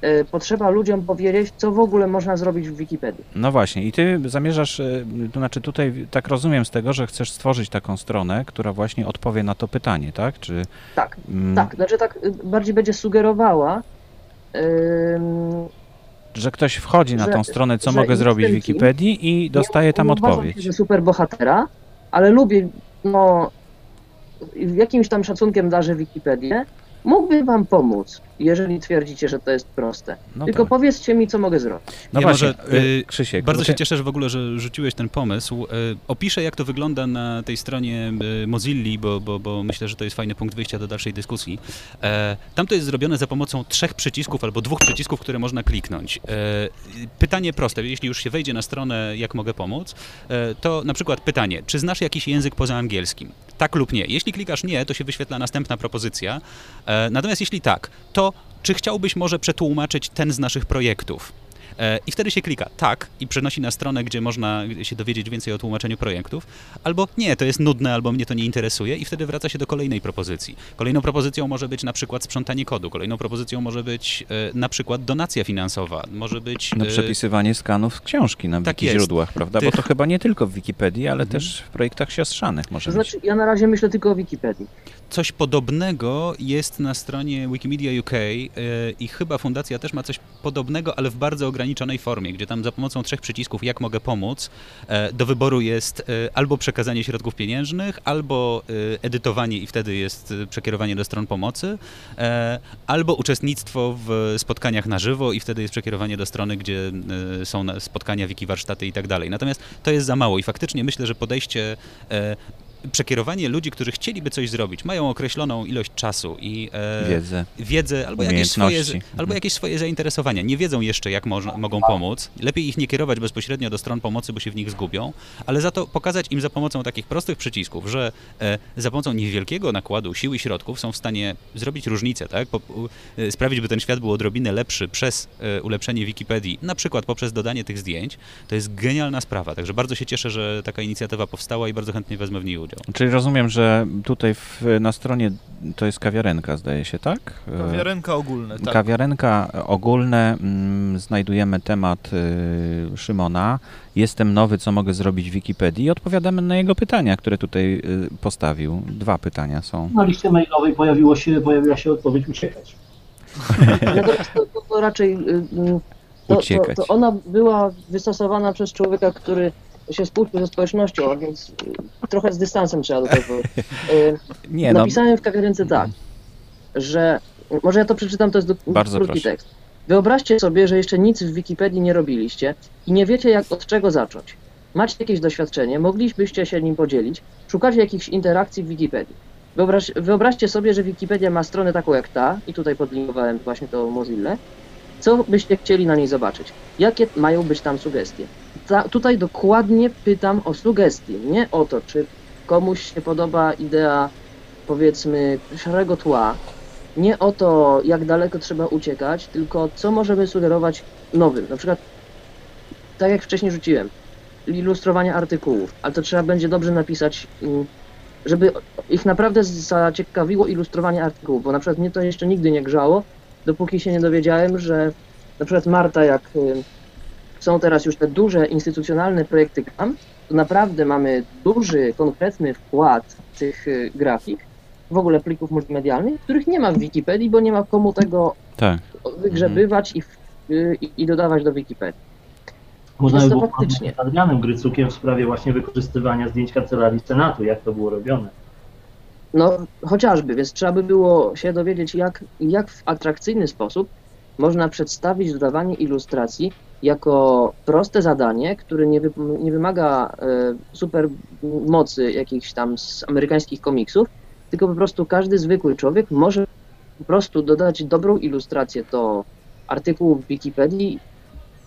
e, potrzeba ludziom powiedzieć, co w ogóle można zrobić w Wikipedii. No właśnie, i ty zamierzasz, e, to znaczy tutaj tak rozumiem z tego, że chcesz stworzyć taką stronę, która właśnie odpowie na to pytanie, tak? Czy, Tak, mm, tak, znaczy tak bardziej będzie sugerowała, ym, że ktoś wchodzi na że- tą stronę, co że mogę zrobić w Wikipedii i dostaje tam nie odpowiedź. się za super bohatera, ale lubię, no, jakimś tam szacunkiem darzę Wikipedię. Mógłby wam pomóc, jeżeli twierdzicie, że to jest proste. No Tylko tak. powiedzcie mi, co mogę zrobić. No Ja właśnie, może, y, y, Krzysiek, Bardzo się cieszę, że w ogóle, że rzuciłeś ten pomysł. E, Opiszę, jak to wygląda na tej stronie e, Mozilli, bo, bo, bo myślę, że to jest fajny punkt wyjścia do dalszej dyskusji. E, Tam to jest zrobione za pomocą trzech przycisków albo dwóch przycisków, które można kliknąć. E, Pytanie proste, jeśli już się wejdzie na stronę, jak mogę pomóc, e, to na przykład pytanie, czy znasz jakiś język poza angielskim? Tak lub nie. Jeśli klikasz nie, to się wyświetla następna propozycja. Natomiast jeśli tak, to czy chciałbyś może przetłumaczyć ten z naszych projektów? E, I wtedy się klika tak i przenosi na stronę, gdzie można się dowiedzieć więcej o tłumaczeniu projektów, albo nie, to jest nudne, albo mnie to nie interesuje i wtedy wraca się do kolejnej propozycji. Kolejną propozycją może być na przykład sprzątanie kodu, kolejną propozycją może być e, na przykład donacja finansowa, może być... No przepisywanie skanów z książki na tak źródłach, prawda? Bo Tych- to chyba nie tylko w Wikipedii, ale Mhm. też w projektach siostrzanych może To być. znaczy, ja na razie myślę tylko o Wikipedii. Coś podobnego jest na stronie Wikimedia UK i chyba fundacja też ma coś podobnego, ale w bardzo ograniczonej formie, gdzie tam za pomocą trzech przycisków jak mogę pomóc, e, do wyboru jest e, albo przekazanie środków pieniężnych, albo e, edytowanie i wtedy jest przekierowanie do stron pomocy, albo uczestnictwo w spotkaniach na żywo i wtedy jest przekierowanie do strony, gdzie są spotkania, wiki, warsztaty i tak dalej. Natomiast to jest za mało i faktycznie myślę, że podejście przekierowanie ludzi, którzy chcieliby coś zrobić, mają określoną ilość czasu i e, Wiedzę. wiedzę albo jakieś, swoje, albo Mhm. jakieś swoje zainteresowania. Nie wiedzą jeszcze, jak moż, mogą pomóc. Lepiej ich nie kierować bezpośrednio do stron pomocy, bo się w nich zgubią, ale za to pokazać im za pomocą takich prostych przycisków, że e, za pomocą niewielkiego nakładu sił i środków są w stanie zrobić różnicę, tak? Po, u, e, sprawić, by ten świat był odrobinę lepszy przez e, ulepszenie Wikipedii, na przykład poprzez dodanie tych zdjęć, to jest genialna sprawa. Także bardzo się cieszę, że taka inicjatywa powstała i bardzo chętnie wezmę w niej udział. Czyli rozumiem, że tutaj w, na stronie to jest kawiarenka, zdaje się, tak? E, Kawiarenka ogólne, tak. Kawiarenka ogólne, mm, znajdujemy temat y, Szymona. Jestem nowy, co mogę zrobić w Wikipedii i odpowiadamy na jego pytania, które tutaj y, postawił. Dwa pytania są. Na liście mailowej pojawiło się, pojawiła się odpowiedź uciekać. Natomiast to, to, to raczej y, y, to, to, Uciekać. to ona była wystosowana przez człowieka, który się spółczył ze społecznością, a więc y, trochę z dystansem trzeba do tego. Y, Nie, no, Napisałem w kawiarence tak, że może ja to przeczytam, to jest do, Bardzo krótki proszę. tekst. Wyobraźcie sobie, że jeszcze nic w Wikipedii nie robiliście i nie wiecie jak od czego zacząć. Macie jakieś doświadczenie, moglibyście się nim podzielić, szukacie jakichś interakcji w Wikipedii. Wyobraź, wyobraźcie sobie, że Wikipedia ma stronę taką jak ta, i tutaj podlinkowałem właśnie to Mozilla. Co byście chcieli na niej zobaczyć? Jakie mają być tam sugestie? Ta, tutaj dokładnie pytam o sugestie, nie o to, czy komuś się podoba idea, powiedzmy, szarego tła, nie o to, jak daleko trzeba uciekać, tylko co możemy sugerować nowym. Na przykład, tak jak wcześniej rzuciłem, ilustrowanie artykułów, ale to trzeba będzie dobrze napisać, mm, żeby ich naprawdę zaciekawiło ilustrowanie artykułów, bo na przykład mnie to jeszcze nigdy nie grzało, dopóki się nie dowiedziałem, że na przykład Marta, jak y, są teraz już te duże instytucjonalne projekty GAM, to naprawdę mamy duży, konkretny wkład tych y, grafik, w ogóle plików multimedialnych, których nie ma w Wikipedii, bo nie ma komu tego tak. wygrzebywać i, w- y, i, i dodawać do Wikipedii. Można by było faktycznie. Adrianem Grycukiem w sprawie właśnie wykorzystywania zdjęć kancelarii Senatu, jak to było robione. No, chociażby, więc trzeba by było się dowiedzieć, jak, jak w atrakcyjny sposób można przedstawić dodawanie ilustracji jako proste zadanie, które nie, wy, nie wymaga e, super mocy jakichś tam z amerykańskich komiksów, tylko po prostu każdy zwykły człowiek może po prostu dodać dobrą ilustrację do artykułu w Wikipedii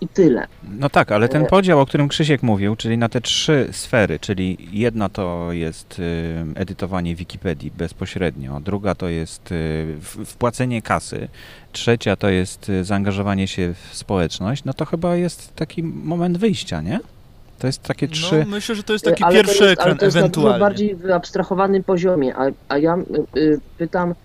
i tyle. No tak, ale ten E. podział, o którym Krzysiek mówił, czyli na te trzy sfery, czyli jedna to jest y, edytowanie Wikipedii bezpośrednio, druga to jest y, wpłacenie kasy, trzecia to jest y, zaangażowanie się w społeczność, no to chyba jest taki moment wyjścia, nie? To jest takie trzy... No, myślę, że to jest taki Ale pierwszy to jest, ale ekran, to jest na dużo ewentualnie. bardziej w abstrahowanym poziomie, a, a ja y, y, pytam, y,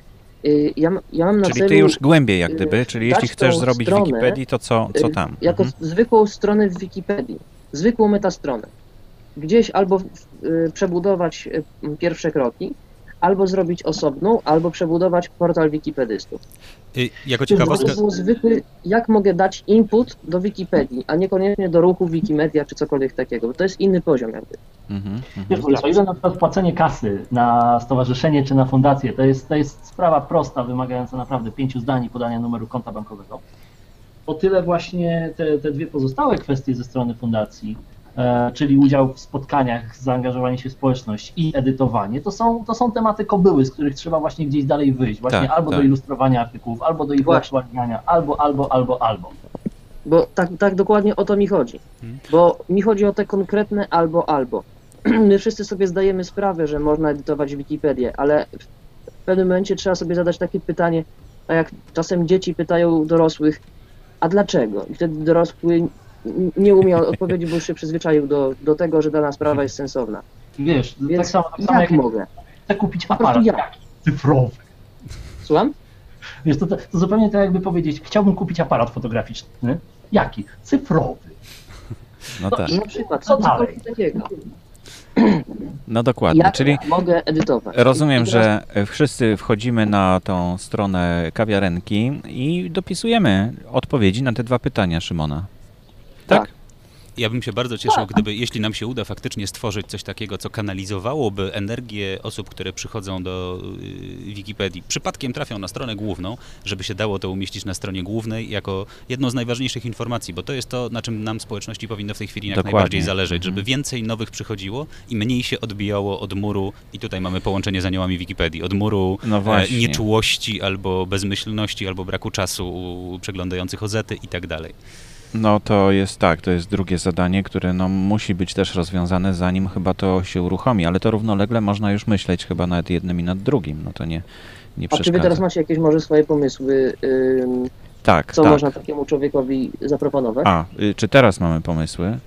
ja, ja mam na Czyli celu ty już głębiej jak y, gdyby, czyli jeśli chcesz zrobić stronę, Wikipedii, to co, co y, tam? jako Mhm. zwykłą stronę w Wikipedii, zwykłą metastronę. Gdzieś albo y, przebudować y, pierwsze kroki, albo zrobić osobną, albo przebudować portal wikipedystów. Y, Jako To ciekawostkę, był zwykły, jak mogę dać input do Wikipedii, a niekoniecznie do ruchu Wikimedia czy cokolwiek takiego, bo to jest inny poziom jakby. Mhm, Wiesz, mhm. Wojciech, o ile na przykład płacenie kasy na stowarzyszenie czy na fundację, to jest, to jest sprawa prosta, wymagająca naprawdę pięciu zdań i podania numeru konta bankowego. O tyle właśnie te, te dwie pozostałe kwestie ze strony fundacji, czyli udział w spotkaniach, zaangażowanie się w społeczność i edytowanie, to są, to są tematy kobyły, z których trzeba właśnie gdzieś dalej wyjść. Właśnie Tak, albo tak. do ilustrowania artykułów, albo do ich uaktualniania, albo, albo, albo, albo. Bo tak, tak dokładnie o to mi chodzi. Mhm. Bo mi chodzi o te konkretne albo albo. My wszyscy sobie zdajemy sprawę, że można edytować Wikipedię, ale w pewnym momencie trzeba sobie zadać takie pytanie, tak jak czasem dzieci pytają dorosłych, a dlaczego? I wtedy dorosły nie umiał odpowiedzieć, bo już się przyzwyczaił do, do tego, że dana sprawa jest sensowna. Wiesz, Więc tak samo, tak samo jak jak mogę? chcę kupić aparat jaki? cyfrowy. Słucham? Wiesz, to, to, to zupełnie tak jakby powiedzieć, chciałbym kupić aparat fotograficzny. Jaki? Cyfrowy. No tak, Na przykład, Co cokolwiek takiego. no dokładnie, Jak czyli mogę edytować? rozumiem, że wszyscy wchodzimy na tą stronę kawiarenki i dopisujemy odpowiedzi na te dwa pytania Szymona. Tak? Tak. ja bym się bardzo cieszył, gdyby, jeśli nam się uda faktycznie stworzyć coś takiego, co kanalizowałoby energię osób, które przychodzą do y, Wikipedii, przypadkiem trafią na stronę główną, żeby się dało to umieścić na stronie głównej jako jedną z najważniejszych informacji, bo to jest to, na czym nam społeczności powinno w tej chwili jak Dokładnie. najbardziej zależeć, Mhm. żeby więcej nowych przychodziło i mniej się odbijało od muru, i tutaj mamy połączenie z aniołami Wikipedii, od muru No e, nieczułości albo bezmyślności, albo braku czasu u przeglądających ozety i tak dalej. No to jest tak, to jest drugie zadanie, które no, musi być też rozwiązane, zanim chyba to się uruchomi, ale to równolegle można już myśleć chyba nad jednym i nad drugim, no to nie, nie A czy wy przeszkadza. teraz macie jakieś może swoje pomysły, ym, Tak, co tak. można takiemu człowiekowi zaproponować? A, y, czy teraz mamy pomysły?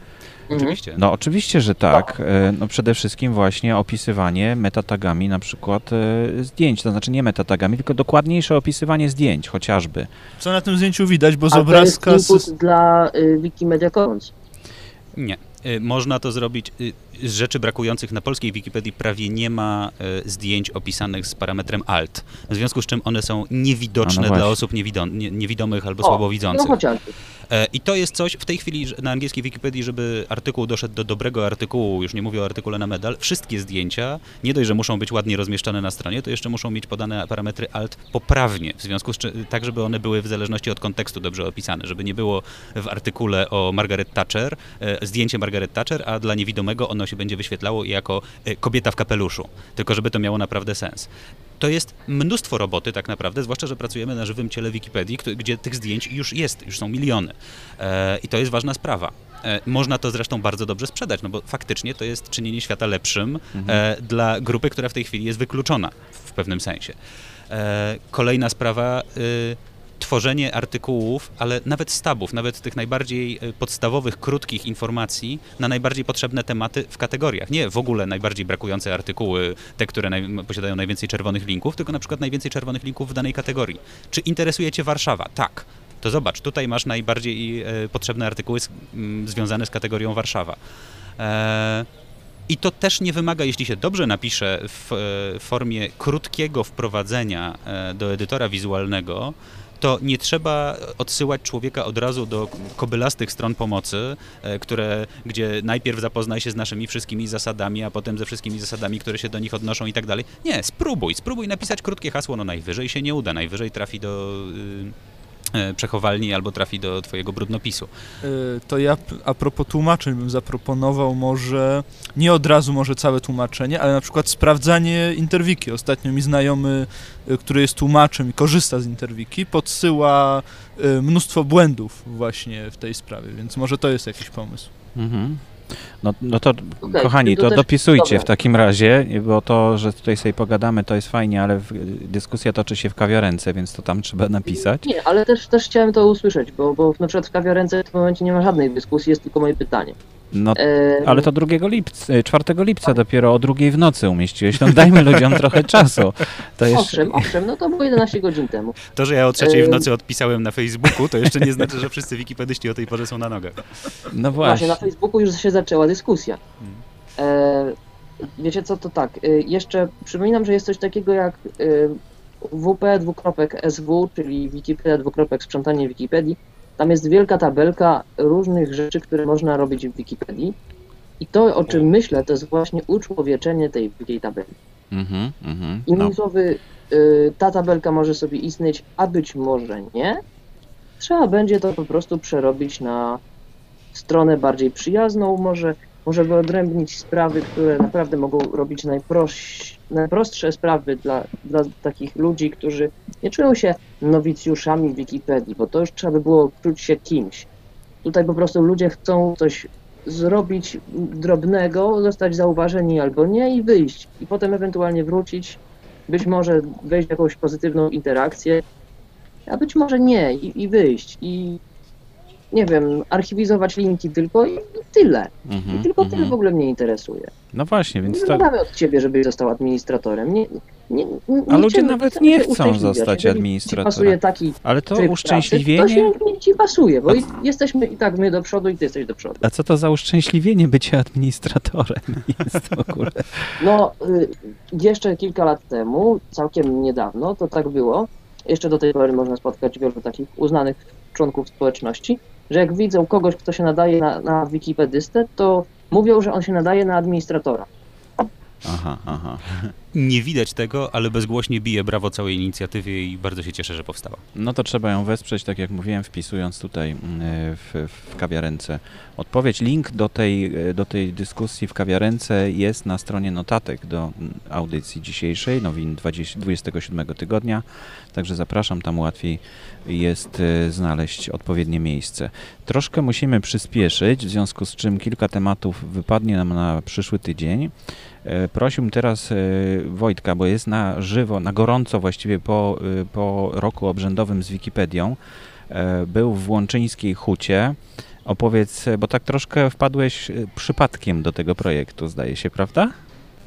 Mhm. Oczywiście. No oczywiście, że tak. E, No przede wszystkim właśnie opisywanie metatagami na przykład e, zdjęć, to znaczy nie metatagami, tylko dokładniejsze opisywanie zdjęć chociażby. Co na tym zdjęciu widać, bo z A to jest obrazka... input z- dla y, Wikimedia Commons. Nie. Y, Można to zrobić. y, Z rzeczy brakujących na polskiej Wikipedii prawie nie ma y, zdjęć opisanych z parametrem alt, w związku z czym one są niewidoczne A no dla osób niewidom, nie, niewidomych albo O, słabowidzących. No chociażby. E, I to jest coś w tej chwili na angielskiej Wikipedii, żeby artykuł doszedł do dobrego artykułu, już nie mówię o artykule na medal, wszystkie zdjęcia nie dość, że muszą być ładnie rozmieszczone na stronie, to jeszcze muszą mieć podane parametry alt poprawnie, w związku z czym tak, żeby one były w zależności od kontekstu dobrze opisane, żeby nie było w artykule o Margaret Thatcher e, zdjęcie Margaret Thatcher, a dla niewidomego ono się będzie wyświetlało jako e, kobieta w kapeluszu, tylko żeby to miało naprawdę sens. To jest mnóstwo roboty tak naprawdę, zwłaszcza, że pracujemy na żywym ciele Wikipedii, gdzie tych zdjęć już jest, już są miliony. E, I to jest ważna sprawa. E, Można to zresztą bardzo dobrze sprzedać, no bo faktycznie to jest czynienie świata lepszym e, dla grupy, która w tej chwili jest wykluczona w pewnym sensie. Kolejna sprawa, y, tworzenie artykułów, ale nawet stabów, nawet tych najbardziej y, podstawowych, krótkich informacji na najbardziej potrzebne tematy w kategoriach. Nie w ogóle najbardziej brakujące artykuły, te, które naj, posiadają najwięcej czerwonych linków, tylko na przykład najwięcej czerwonych linków w danej kategorii. Czy interesuje Cię Warszawa? Tak. To zobacz, tutaj masz najbardziej e, potrzebne artykuły z, związane z kategorią Warszawa. E, i to też nie wymaga, jeśli się dobrze napisze w e, formie krótkiego wprowadzenia e, do edytora wizualnego, to nie trzeba odsyłać człowieka od razu do kobylastych stron pomocy, e, które, gdzie najpierw zapoznaj się z naszymi wszystkimi zasadami, a potem ze wszystkimi zasadami, które się do nich odnoszą i tak dalej. Nie, spróbuj, spróbuj napisać krótkie hasło, no najwyżej się nie uda, najwyżej trafi do y, e, przechowalni albo trafi do twojego brudnopisu. Y, To ja a propos tłumaczeń bym zaproponował może nie od razu może całe tłumaczenie, ale na przykład sprawdzanie interwiki. Ostatnio mi znajomy, y, który jest tłumaczem i korzysta z interwiki, podsyła y, mnóstwo błędów właśnie w tej sprawie, więc może to jest jakiś pomysł. Mhm. No, no to Okej, kochani, to to dopisujcie dobra. w takim razie, bo to, że tutaj sobie pogadamy, to jest fajnie, ale dyskusja toczy się w kawiarence, więc to tam trzeba napisać. Nie, ale też, też chciałem to usłyszeć, bo, bo na przykład w kawiarence w tym momencie nie ma żadnej dyskusji, jest tylko moje pytanie. No, ale to 2 lipca, 4 lipca dopiero o drugiej w nocy umieściłeś. No dajmy ludziom trochę czasu. To jeszcze... Owszem, owszem, no to było 11 godzin temu. To, że ja o trzeciej w nocy odpisałem na Facebooku, to jeszcze nie znaczy, że wszyscy wikipedyści o tej porze są na nogach. No Właśnie, właśnie. na Facebooku już się zaczęła dyskusja. E, wiecie co, to tak, e, jeszcze przypominam, że jest coś takiego jak e, WP SW, czyli Wikipedia dwukropek sprzątanie Wikipedii. Tam jest wielka tabelka różnych rzeczy, które można robić w Wikipedii. I to, o czym myślę, to jest właśnie uczłowieczenie tej wielkiej tabeli. Mhm, mhm. No, Innymi słowy, y, ta tabelka może sobie istnieć, a być może nie. Trzeba będzie to po prostu przerobić na stronę bardziej przyjazną, może, może wyodrębnić sprawy, które naprawdę mogą robić najproś, najprostsze sprawy dla, dla takich ludzi, którzy nie czują się nowicjuszami Wikipedii, bo to już trzeba by było czuć się kimś. Tutaj po prostu ludzie chcą coś zrobić drobnego, zostać zauważeni albo nie i wyjść. I potem ewentualnie wrócić, być może wejść w jakąś pozytywną interakcję, a być może nie i, i wyjść. I nie wiem, archiwizować linki tylko i, tyle. mhm, I tylko mhm. tyle w ogóle mnie interesuje. No właśnie, więc Nie to... wymagamy od ciebie, żebyś został administratorem. Nie, nie, nie, A ludzie nawet nie chcą zostać administratorem. Pasuje taki Ale to tryb pracy, uszczęśliwienie... To się nie ci pasuje, bo i jesteśmy i tak my do przodu i ty jesteś do przodu. A co to za uszczęśliwienie bycie administratorem jest w ogóle? No, y, jeszcze kilka lat temu, całkiem niedawno, to tak było. Jeszcze do tej pory można spotkać wielu takich uznanych członków społeczności, że jak widzą kogoś, kto się nadaje na, na wikipedystę, to mówią, że on się nadaje na administratora. Aha, aha. Nie widać tego, ale bezgłośnie bije brawo całej inicjatywie i bardzo się cieszę, że powstała. No to trzeba ją wesprzeć, tak jak mówiłem, wpisując tutaj mm, w, w kawiarence odpowiedź. Link do tej, do tej dyskusji w kawiarence jest na stronie notatek do mm, audycji dzisiejszej, nowin 20, 27 tygodnia, także zapraszam, tam łatwiej jest e, znaleźć odpowiednie miejsce. Troszkę musimy przyspieszyć, w związku z czym kilka tematów wypadnie nam na przyszły tydzień. E, Prosiłbym teraz e, Wojtka, bo jest na żywo, na gorąco właściwie po, e, po roku obrzędowym z Wikipedią. E, Był w Łączyńskiej Hucie. Opowiedz, bo tak troszkę wpadłeś e, przypadkiem do tego projektu, zdaje się, prawda?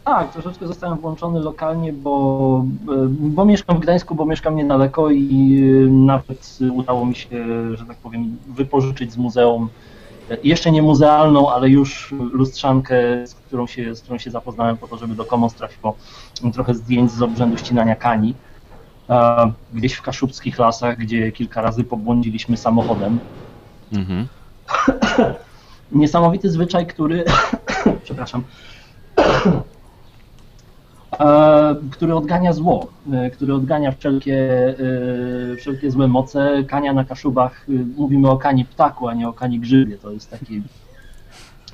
Tak, troszeczkę zostałem włączony lokalnie, bo, e, bo mieszkam w Gdańsku, bo mieszkam niedaleko i nawet udało mi się, że tak powiem, wypożyczyć z muzeum jeszcze nie muzealną, ale już lustrzankę, z którą się, z którą się zapoznałem po to, żeby do Commons trafiło trochę zdjęć z obrzędu ścinania kani. Gdzieś w kaszubskich lasach, gdzie kilka razy pobłądziliśmy samochodem. Mhm. niesamowity zwyczaj, który, przepraszam, który odgania zło, e, który odgania wszelkie, e, wszelkie złe moce. Kania na Kaszubach, e, mówimy o kani ptaku, a nie o kani grzybie. To jest takie,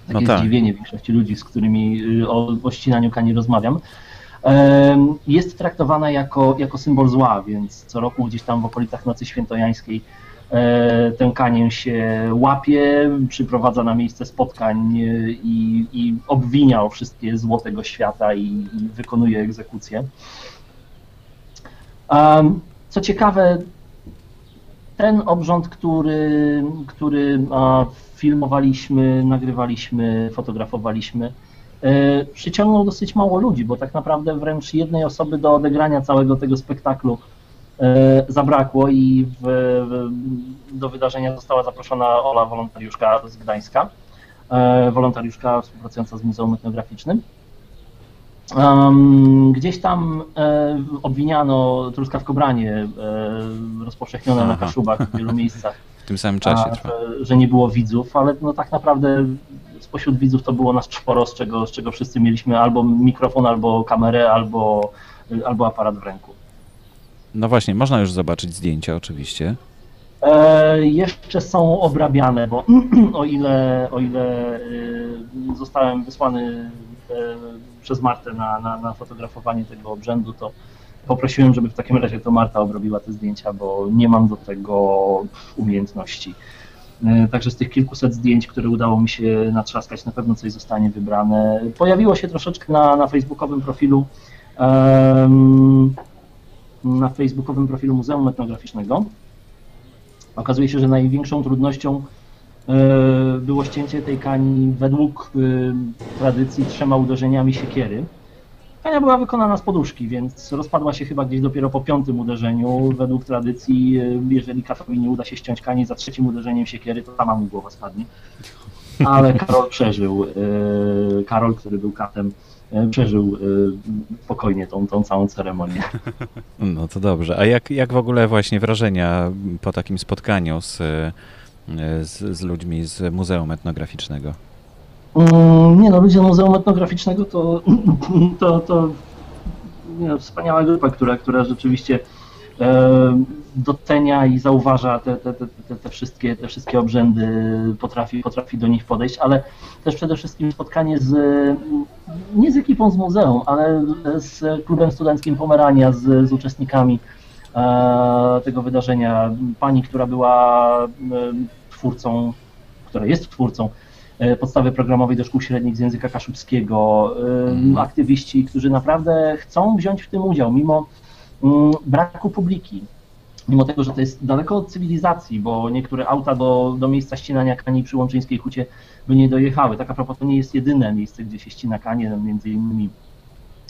takie No tak. zdziwienie większości ludzi, z którymi e, o, o ścinaniu kani rozmawiam. Jest traktowana jako, jako symbol zła, więc co roku gdzieś tam w okolicach Nocy Świętojańskiej e, tę kanię się łapie, przyprowadza na miejsce spotkań e, i, i obwinia o wszystkie zło tego świata i, i wykonuje egzekucję. Em, Co ciekawe, ten obrząd, który, który a, filmowaliśmy, nagrywaliśmy, fotografowaliśmy, e, przyciągnął dosyć mało ludzi, bo tak naprawdę wręcz jednej osoby do odegrania całego tego spektaklu zabrakło i w, w, do wydarzenia została zaproszona Ola, wolontariuszka z Gdańska, e, wolontariuszka współpracująca z Muzeum Etnograficznym. Um, gdzieś tam e, obwiniano truskawkobranie e, rozpowszechnione na Aha. Kaszubach w wielu miejscach W tym samym czasie a, że nie było widzów, ale no tak naprawdę spośród widzów to było nas czworo, z czego, z czego wszyscy mieliśmy albo mikrofon, albo kamerę, albo, albo aparat w ręku. No właśnie, można już zobaczyć zdjęcia oczywiście. E, jeszcze są obrabiane, bo o ile, o ile y, zostałem wysłany e, przez Martę na, na, na fotografowanie tego obrzędu, to poprosiłem, żeby w takim razie to Marta obrobiła te zdjęcia, bo nie mam do tego umiejętności. E, Także z tych kilkuset zdjęć, które udało mi się natrzaskać, na pewno coś zostanie wybrane. Pojawiło się troszeczkę na, na facebookowym profilu em, na facebookowym profilu Muzeum Etnograficznego. Okazuje się, że największą trudnością e, było ścięcie tej kani według e, tradycji trzema uderzeniami siekiery. Kania była wykonana z poduszki, więc rozpadła się chyba gdzieś dopiero po piątym uderzeniu. Według tradycji, e, jeżeli katowi nie uda się ściąć kani za trzecim uderzeniem siekiery, to sama mu głowa spadnie. Ale Karol przeżył. Karol, który był katem, przeżył e, spokojnie tą, tą całą ceremonię. No to dobrze. A jak, jak w ogóle właśnie wrażenia po takim spotkaniu z, e, z, z ludźmi z Muzeum Etnograficznego? Mm, Nie no, ludzie Muzeum Etnograficznego to, to, to nie no, wspaniała grupa, która, która rzeczywiście e, docenia i zauważa te, te, te, te, wszystkie, te wszystkie obrzędy, potrafi, potrafi do nich podejść, ale też przede wszystkim spotkanie z, nie z ekipą z muzeum, ale z klubem studenckim Pomerania, z, z uczestnikami e, tego wydarzenia. Pani, która była e, twórcą, która jest twórcą e, podstawy programowej do szkół średnich z języka kaszubskiego, e, Mhm. aktywiści, którzy naprawdę chcą wziąć w tym udział, mimo braku publiki. Mimo tego, że to jest daleko od cywilizacji, bo niektóre auta do, do miejsca ścinania kani przy Łączyńskiej Hucie by nie dojechały. Tak propos to nie jest jedyne miejsce, gdzie się ścina kanie, między innymi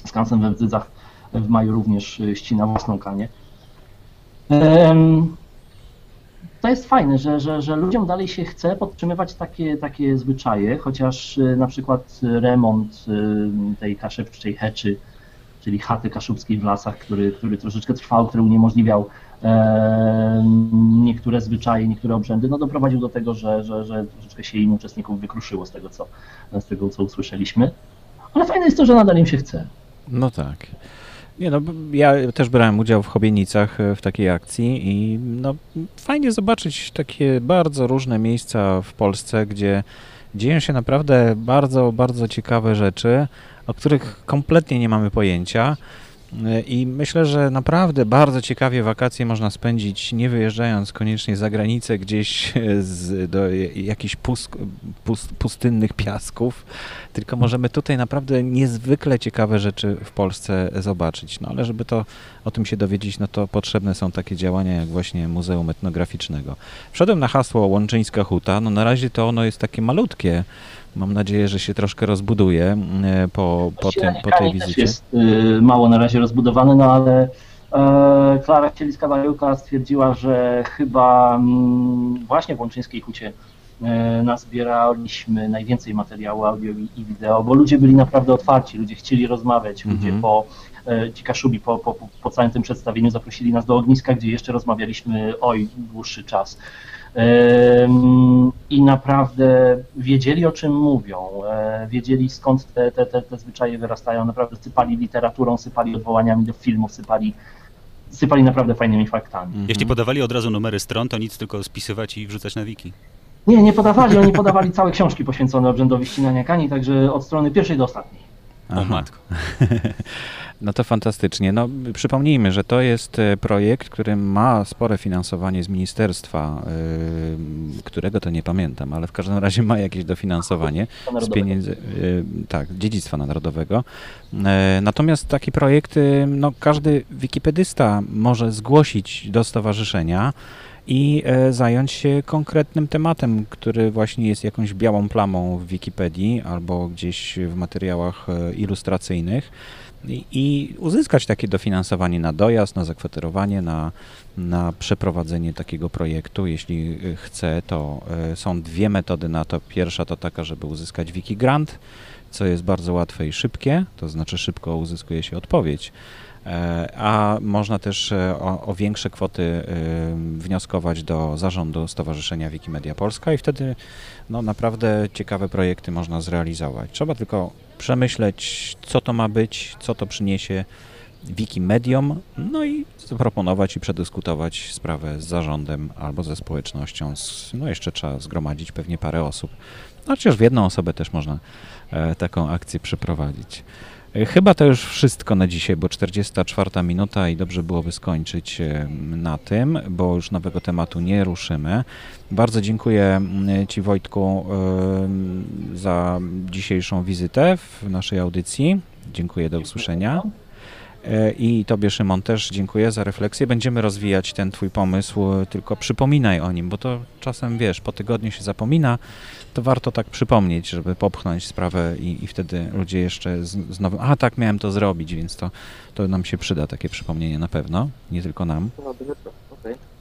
Skansen we Wdzydzach w maju również y, ścina własną kanię. Em, To jest fajne, że, że, że ludziom dalej się chce podtrzymywać takie, takie zwyczaje, chociaż y, na przykład remont y, tej kaszepczej heczy, czyli chaty kaszubskiej w lasach, który, który troszeczkę trwał, który uniemożliwiał e, niektóre zwyczaje, niektóre obrzędy, no doprowadził do tego, że, że, że troszeczkę się im uczestników wykruszyło z tego, co, z tego, co usłyszeliśmy. Ale fajne jest to, że nadal im się chce. No tak. Nie no, ja też brałem udział w Chobienicach e, w takiej akcji i no fajnie zobaczyć takie bardzo różne miejsca w Polsce, gdzie dzieją się naprawdę bardzo, bardzo ciekawe rzeczy, o których kompletnie nie mamy pojęcia. E, I myślę, że naprawdę bardzo ciekawie wakacje można spędzić, nie wyjeżdżając koniecznie za granicę gdzieś e, z, do jakichś pusk, pust, pustynnych piasków, tylko możemy tutaj naprawdę niezwykle ciekawe rzeczy w Polsce zobaczyć. No ale żeby to o tym się dowiedzieć, no to potrzebne są takie działania jak właśnie Muzeum Etnograficznego. Wszedłem na hasło Łączyńska Huta, no na razie to ono jest takie malutkie. Mam nadzieję, że się troszkę rozbuduje e, po, po, tym, po tej wizycie. jest y, mało na razie rozbudowany, no ale e, Klara Cieliska-Bajuka stwierdziła, że chyba mm, właśnie w Łączyńskiej Hucie e, nazbieraliśmy najwięcej materiału audio i, wideo, bo ludzie byli naprawdę otwarci, ludzie chcieli rozmawiać, ludzie Mhm. po ci Kaszubi po, po- po całym tym przedstawieniu zaprosili nas do ogniska, gdzie jeszcze rozmawialiśmy oj dłuższy czas. I naprawdę wiedzieli o czym mówią, e, wiedzieli skąd te, te, te, te zwyczaje wyrastają, naprawdę sypali literaturą, sypali odwołaniami do filmów, sypali, sypali naprawdę fajnymi faktami. Mhm. Jeśli podawali od razu numery stron, to nic, tylko spisywać i wrzucać na wiki. Nie, nie podawali, oni podawali całe książki poświęcone obrzędowi ścinania kani, także od strony pierwszej do ostatniej. O Aha. matko. No to fantastycznie. No, przypomnijmy, że to jest e, projekt, który ma spore finansowanie z ministerstwa, y, którego to nie pamiętam, ale w każdym razie ma jakieś dofinansowanie z pieniędzy, y, tak, dziedzictwa narodowego. E, Natomiast taki projekt, no, każdy wikipedysta może zgłosić do stowarzyszenia i zająć się konkretnym tematem, który właśnie jest jakąś białą plamą w Wikipedii albo gdzieś w materiałach ilustracyjnych i, uzyskać takie dofinansowanie na dojazd, na zakwaterowanie, na, na przeprowadzenie takiego projektu. Jeśli y, chce, to y, są dwie metody na to. Pierwsza to taka, żeby uzyskać Wikigrant, co jest bardzo łatwe i szybkie, to znaczy szybko uzyskuje się odpowiedź. E, A można też e, o, o większe kwoty y, wnioskować do zarządu Stowarzyszenia Wikimedia Polska i wtedy no, naprawdę ciekawe projekty można zrealizować. Trzeba tylko przemyśleć, co to ma być, co to przyniesie Wikimediom, no i zaproponować i przedyskutować sprawę z zarządem albo ze społecznością. No jeszcze trzeba zgromadzić pewnie parę osób. No, chociaż w jedną osobę też można e, taką akcję przeprowadzić. E, Chyba to już wszystko na dzisiaj, bo 44 minuta i dobrze byłoby skończyć e, na tym, bo już nowego tematu nie ruszymy. Bardzo dziękuję mm, Ci Wojtku em, za dzisiejszą wizytę w naszej audycji. Dziękuję, do usłyszenia. E, I Tobie, Szymon, też dziękuję za refleksję. Będziemy rozwijać ten Twój pomysł, e, tylko przypominaj o nim, bo to czasem, wiesz, po tygodniu się zapomina, to warto tak przypomnieć, żeby popchnąć sprawę i, i wtedy ludzie jeszcze z, znowu, a tak, miałem to zrobić, więc to, to nam się przyda, takie przypomnienie na pewno, nie tylko nam. No.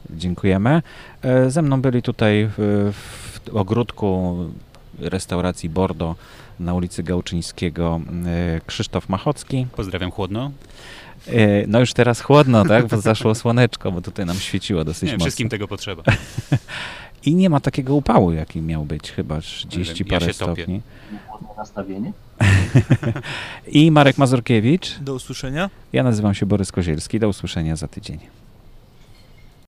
Dziękujemy. E, Ze mną byli tutaj w, w ogródku restauracji Bordo na ulicy Gałczyńskiego e, Krzysztof Machocki. Pozdrawiam chłodno. E, No już teraz chłodno, tak? Bo zaszło słoneczko, bo tutaj nam świeciło dosyć Nie, mocno. wszystkim tego potrzeba. I nie ma takiego upału, jaki miał być, chyba 30 Ja parę się topię. stopni. Ładne nastawienie. I Marek Mazurkiewicz. Do usłyszenia. Ja nazywam się Borys Kozielski. Do usłyszenia za tydzień.